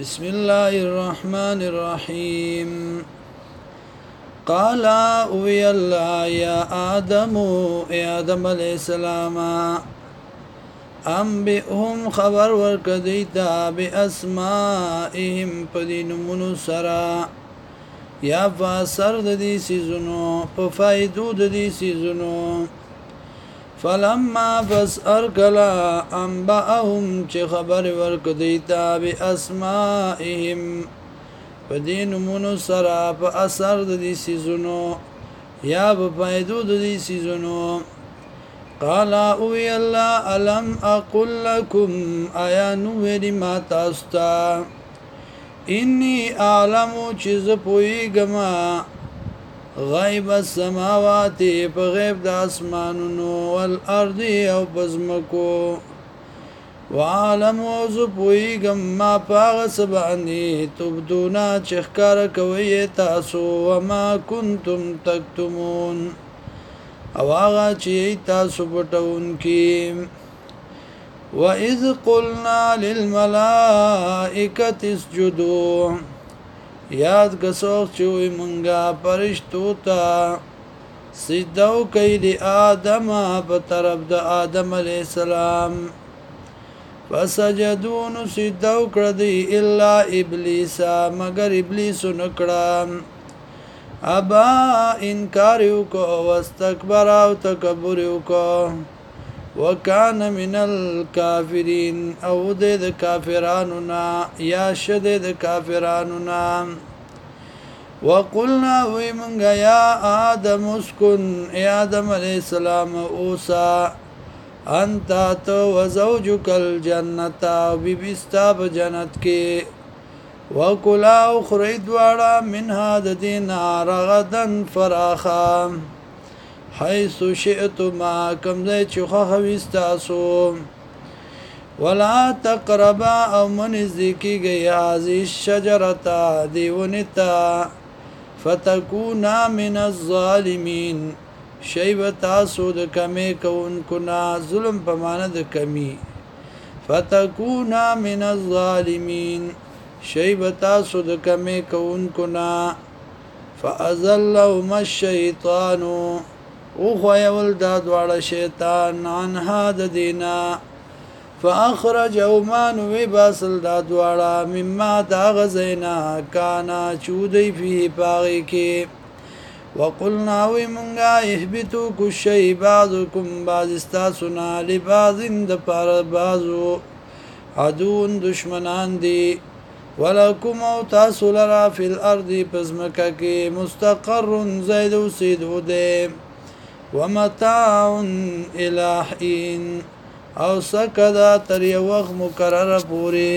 بسم الله الرحمن الرحيم قال اوي الله يا آدم يا آدم عليه السلام انبئهم خبر والكديتا باسمائهم بدين منو سرا یا فاسر دي سيزنو سيزونو دي سيزنو فلما پس ارکلا انباهم چې خبر ورک دیتا به اسماءهم په دې نومونو سره په اثر د دې سيزونو یا په پایدو د دې سيزونو قال او الله الم اقول لكم ايا نور ما تاستا اني اعلم چې زه پويګم غیب السماوات په غیب د اسمانونو والارض او بزمکو وعالم او زه پویګم ما پاغه سبانی تبدونا چخکار کوي تاسو وما کنتم تکتمون او هغه چې تاسو پټون کی وَإِذْ قُلْنَا لِلْمَلَائِكَةِ اسْجُدُوا یاد کسوخ چوی منگا پرشتو تا سجدو کئی لی آدم پا طرف دا آدم علیہ السلام فسجدون سجدو کردی الا ابلیسا مگر ابلیسو نکڑام ابا انکاریو کو وستکبراو تکبریو کو وکان من الکافرین او د کافرانو نا یا شد د کافرانو نا وقلنا وی منگا یا آدم اسکن ای آدم علیہ السلام اوسا انتا تو وزوجو کل جنتا بی بیستا بجنت کے وکلا اخری دوارا منها ددینا رغدن فراخام حيث شئتما کم ځای چې خو هويستاسو ولا تقربا او منزکی گئی هذه الشجره دیونتا فتكونا من الظالمين شیب تاسو د کمی کوونکو نه ظلم په معنا د کمی فتكونا من الظالمين شیب تاسو د کمی کوونکو نه فازلهم الشیطانو او خوایول دا دواړه شیطان انها د دینا فاخرج او مان وی باسل دا دواړه مما دا غزینا کانا چودی فی پاغی کی وقلنا وی منگا احبتو کشی بعضکم بعض استاسونا لبعضن دا پار بعضو عدون دشمنان دی ولکم او تاسو لرا فی الارض پزمکا کی مستقر زید و سیدو دیم ومتاع الى حين او سکدا تر یو وخت مقرره پوری